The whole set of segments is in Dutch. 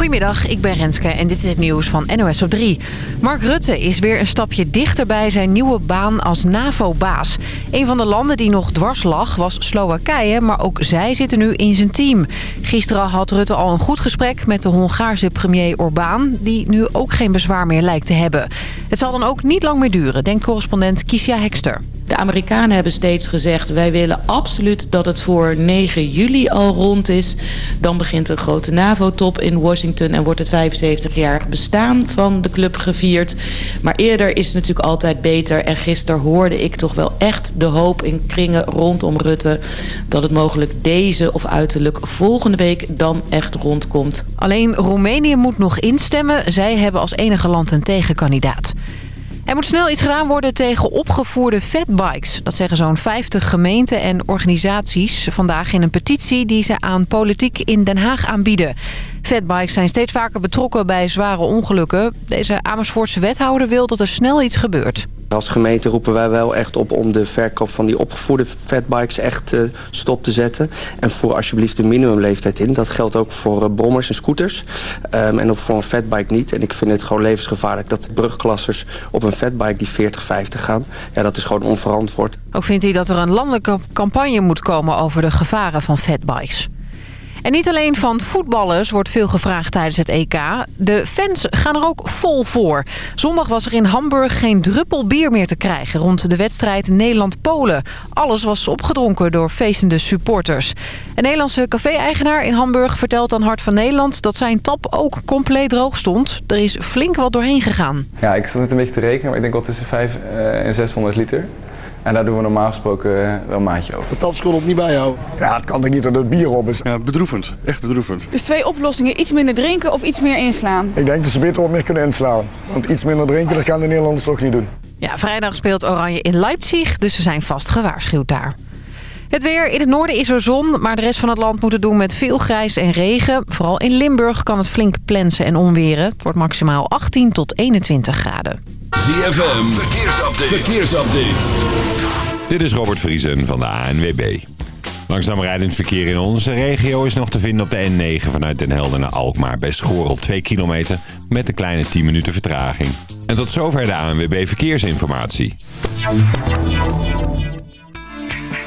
Goedemiddag, ik ben Renske en dit is het nieuws van NOS op 3. Mark Rutte is weer een stapje dichter bij zijn nieuwe baan als NAVO-baas. Een van de landen die nog dwars lag was Slowakije, maar ook zij zitten nu in zijn team. Gisteren had Rutte al een goed gesprek met de Hongaarse premier Orbán... die nu ook geen bezwaar meer lijkt te hebben. Het zal dan ook niet lang meer duren, denkt correspondent Kiesja Hekster. De Amerikanen hebben steeds gezegd... wij willen absoluut dat het voor 9 juli al rond is. Dan begint een grote NAVO-top in Washington... en wordt het 75-jarig bestaan van de club gevierd. Maar eerder is het natuurlijk altijd beter. En gisteren hoorde ik toch wel echt de hoop in kringen rondom Rutte... dat het mogelijk deze of uiterlijk volgende week dan echt rondkomt. Alleen Roemenië moet nog instemmen. Zij hebben als enige land een tegenkandidaat. Er moet snel iets gedaan worden tegen opgevoerde fatbikes. Dat zeggen zo'n 50 gemeenten en organisaties vandaag in een petitie... die ze aan politiek in Den Haag aanbieden. Fatbikes zijn steeds vaker betrokken bij zware ongelukken. Deze Amersfoortse wethouder wil dat er snel iets gebeurt. Als gemeente roepen wij wel echt op om de verkoop van die opgevoerde fatbikes echt uh, stop te zetten. En voor alsjeblieft de minimumleeftijd in. Dat geldt ook voor uh, brommers en scooters. Um, en ook voor een fatbike niet. En ik vind het gewoon levensgevaarlijk dat brugklassers op een fatbike die 40, 50 gaan. Ja, dat is gewoon onverantwoord. Ook vindt hij dat er een landelijke campagne moet komen over de gevaren van fatbikes. En niet alleen van voetballers wordt veel gevraagd tijdens het EK. De fans gaan er ook vol voor. Zondag was er in Hamburg geen druppel bier meer te krijgen... rond de wedstrijd Nederland-Polen. Alles was opgedronken door feestende supporters. Een Nederlandse café-eigenaar in Hamburg vertelt aan Hart van Nederland... dat zijn tap ook compleet droog stond. Er is flink wat doorheen gegaan. Ja, ik zat net een beetje te rekenen, maar ik denk wel tussen 500 en 600 liter. En daar doen we normaal gesproken eh, wel een maatje over. De taps kon het niet bijhouden. Ja, het kan er niet dat het bier op is. Ja, bedroevend. Echt bedroevend. Dus twee oplossingen. Iets minder drinken of iets meer inslaan? Ik denk dat ze beter wat meer kunnen inslaan. Want iets minder drinken, dat gaan de Nederlanders toch niet doen. Ja, vrijdag speelt Oranje in Leipzig, dus ze zijn vast gewaarschuwd daar. Het weer. In het noorden is er zon, maar de rest van het land moet het doen met veel grijs en regen. Vooral in Limburg kan het flink plensen en onweren. Het wordt maximaal 18 tot 21 graden. ZFM, verkeersupdate. verkeersupdate. Dit is Robert Vriesen van de ANWB. Langzaam rijdend verkeer in onze regio is nog te vinden op de N9 vanuit Den Helder naar Alkmaar bij Schorel 2 kilometer met een kleine 10 minuten vertraging. En tot zover de ANWB Verkeersinformatie.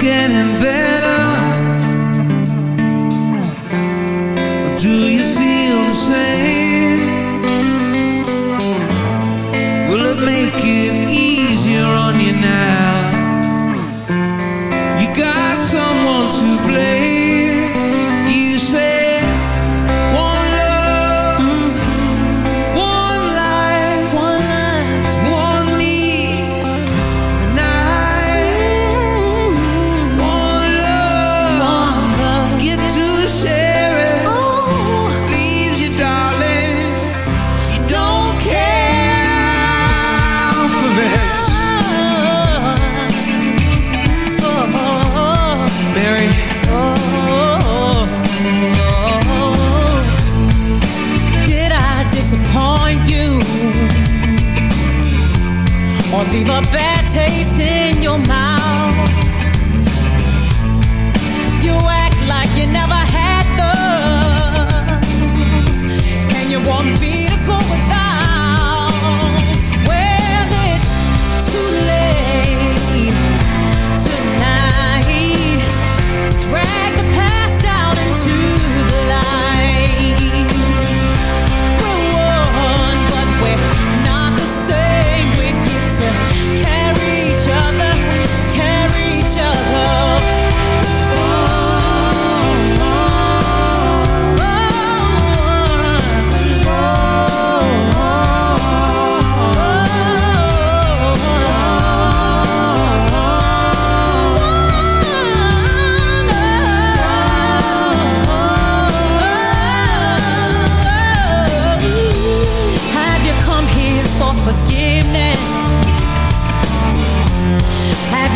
Getting better? Or do you feel the same?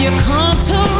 You come to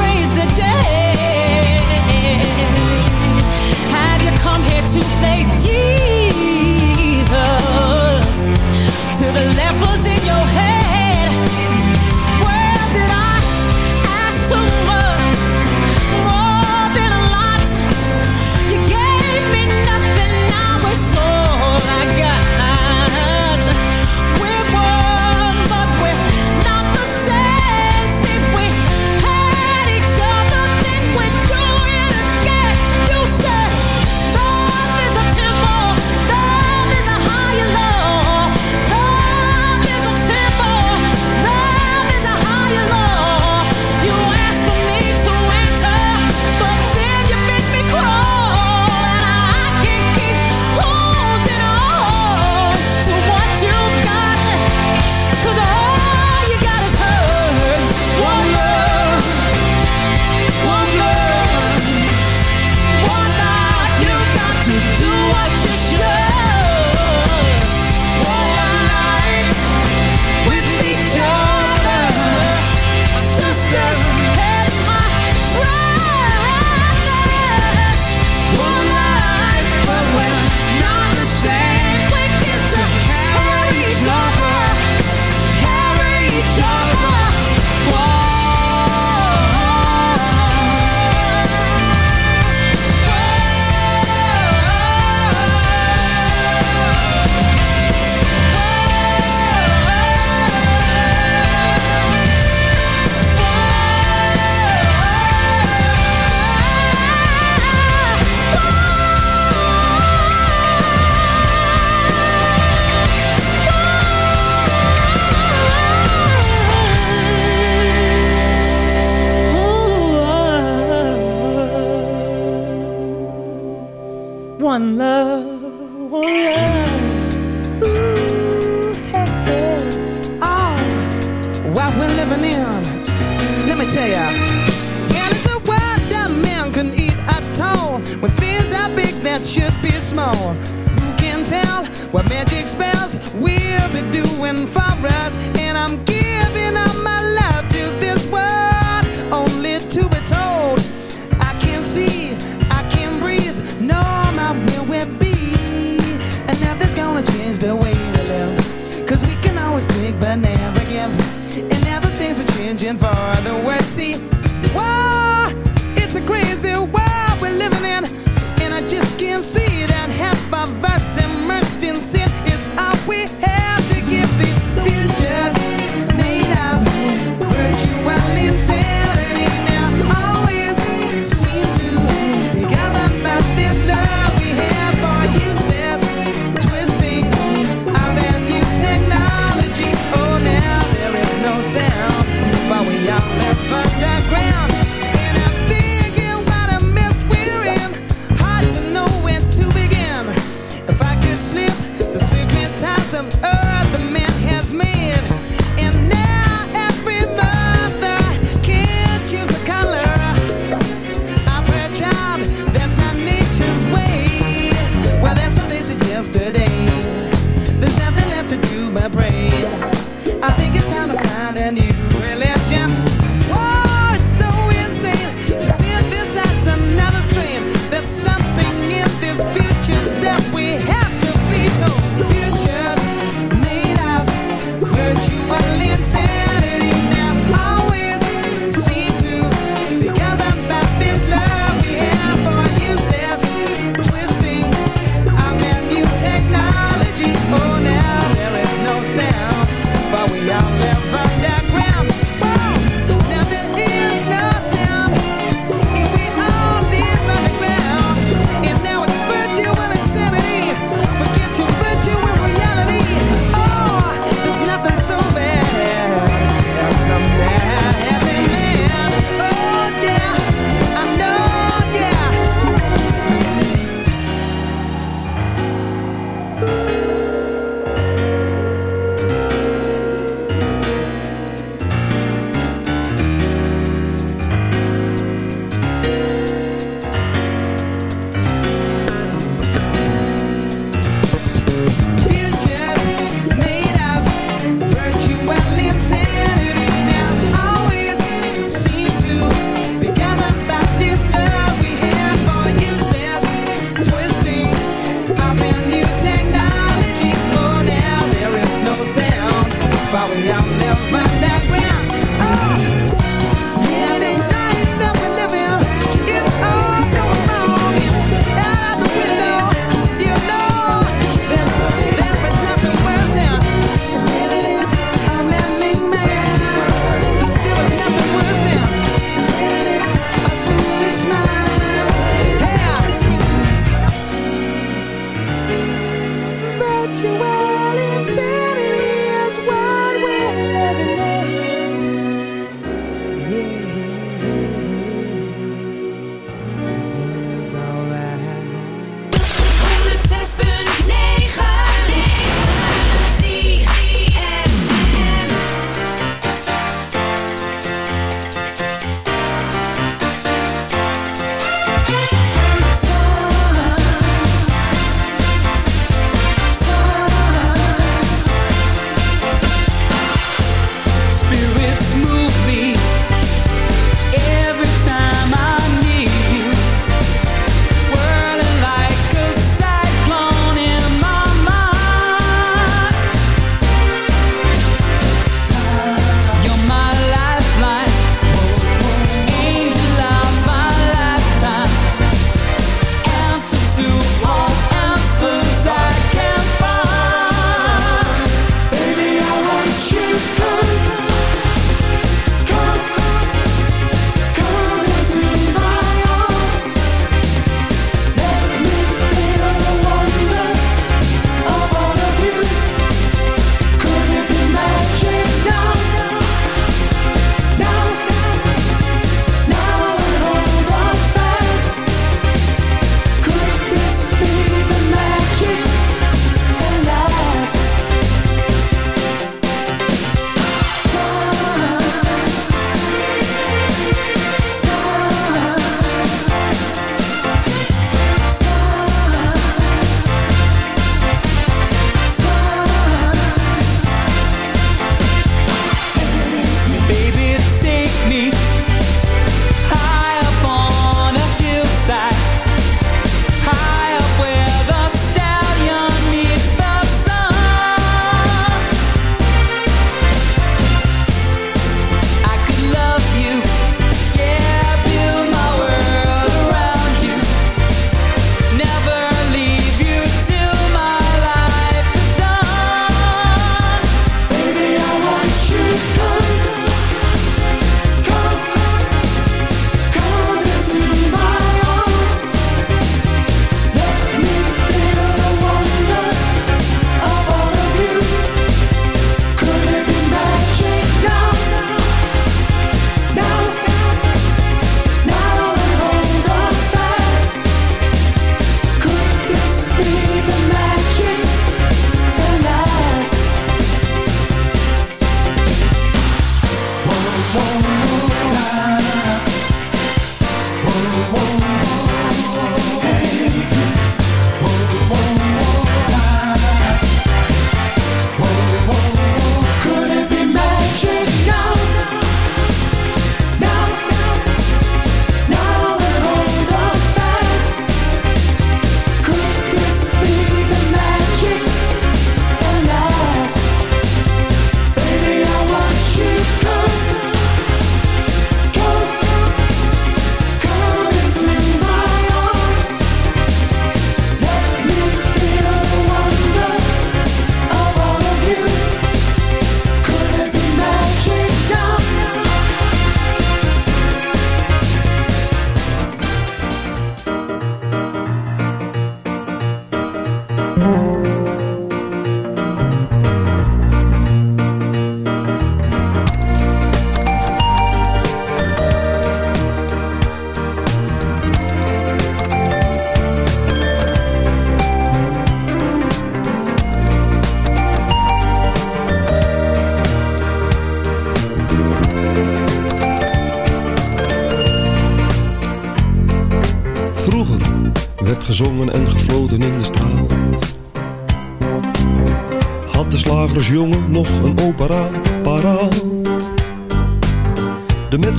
Mm-hmm.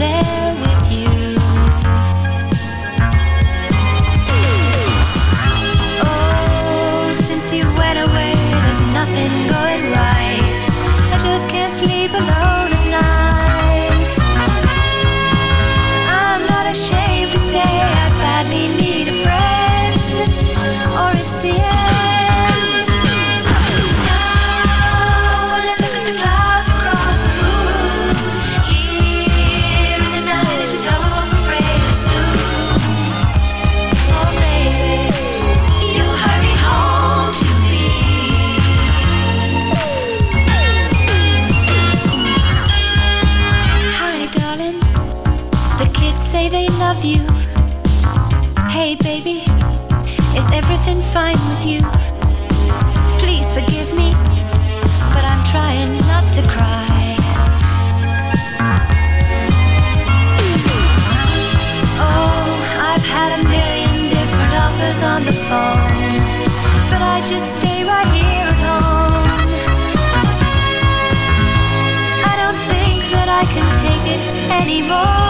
there. anymore.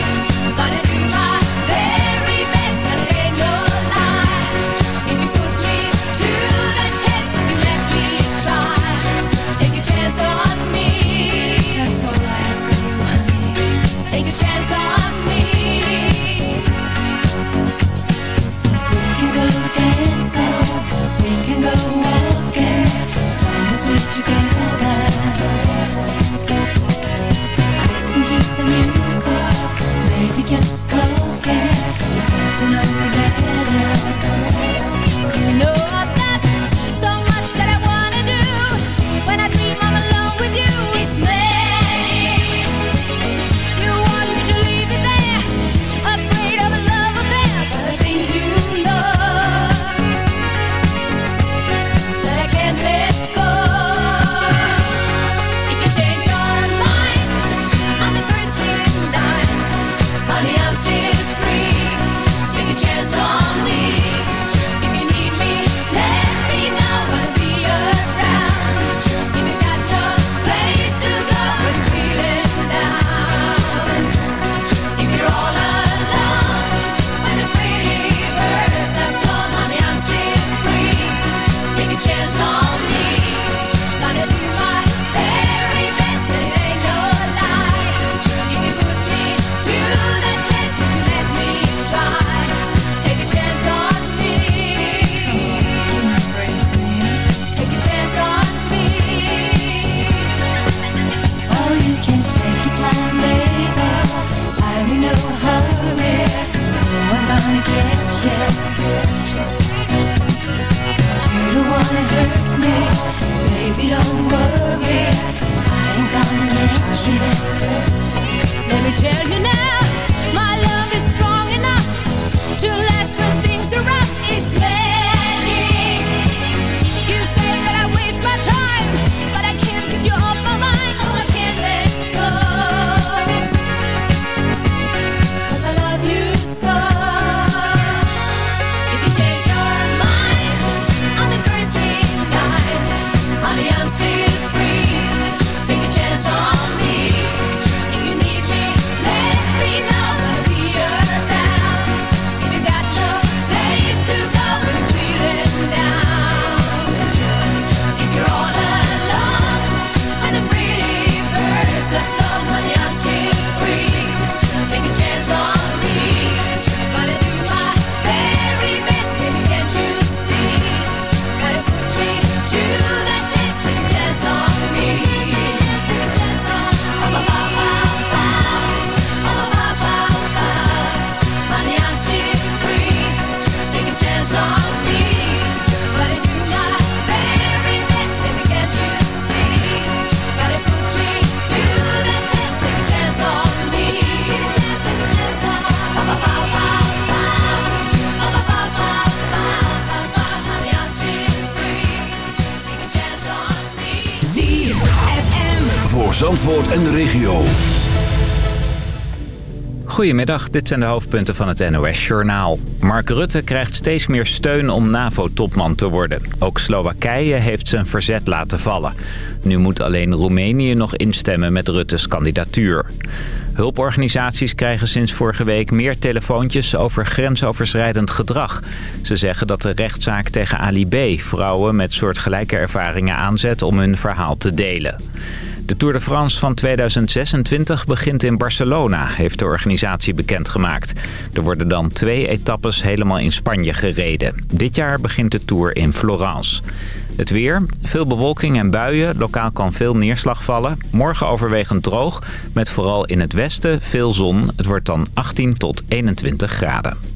Goedemiddag, dit zijn de hoofdpunten van het NOS-journaal. Mark Rutte krijgt steeds meer steun om NAVO-topman te worden. Ook Slowakije heeft zijn verzet laten vallen. Nu moet alleen Roemenië nog instemmen met Ruttes kandidatuur. Hulporganisaties krijgen sinds vorige week meer telefoontjes over grensoverschrijdend gedrag. Ze zeggen dat de rechtszaak tegen Ali B. vrouwen met soortgelijke ervaringen aanzet om hun verhaal te delen. De Tour de France van 2026 begint in Barcelona, heeft de organisatie bekendgemaakt. Er worden dan twee etappes helemaal in Spanje gereden. Dit jaar begint de Tour in Florence. Het weer, veel bewolking en buien, lokaal kan veel neerslag vallen. Morgen overwegend droog, met vooral in het westen veel zon. Het wordt dan 18 tot 21 graden.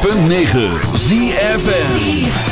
106.9 ZFM.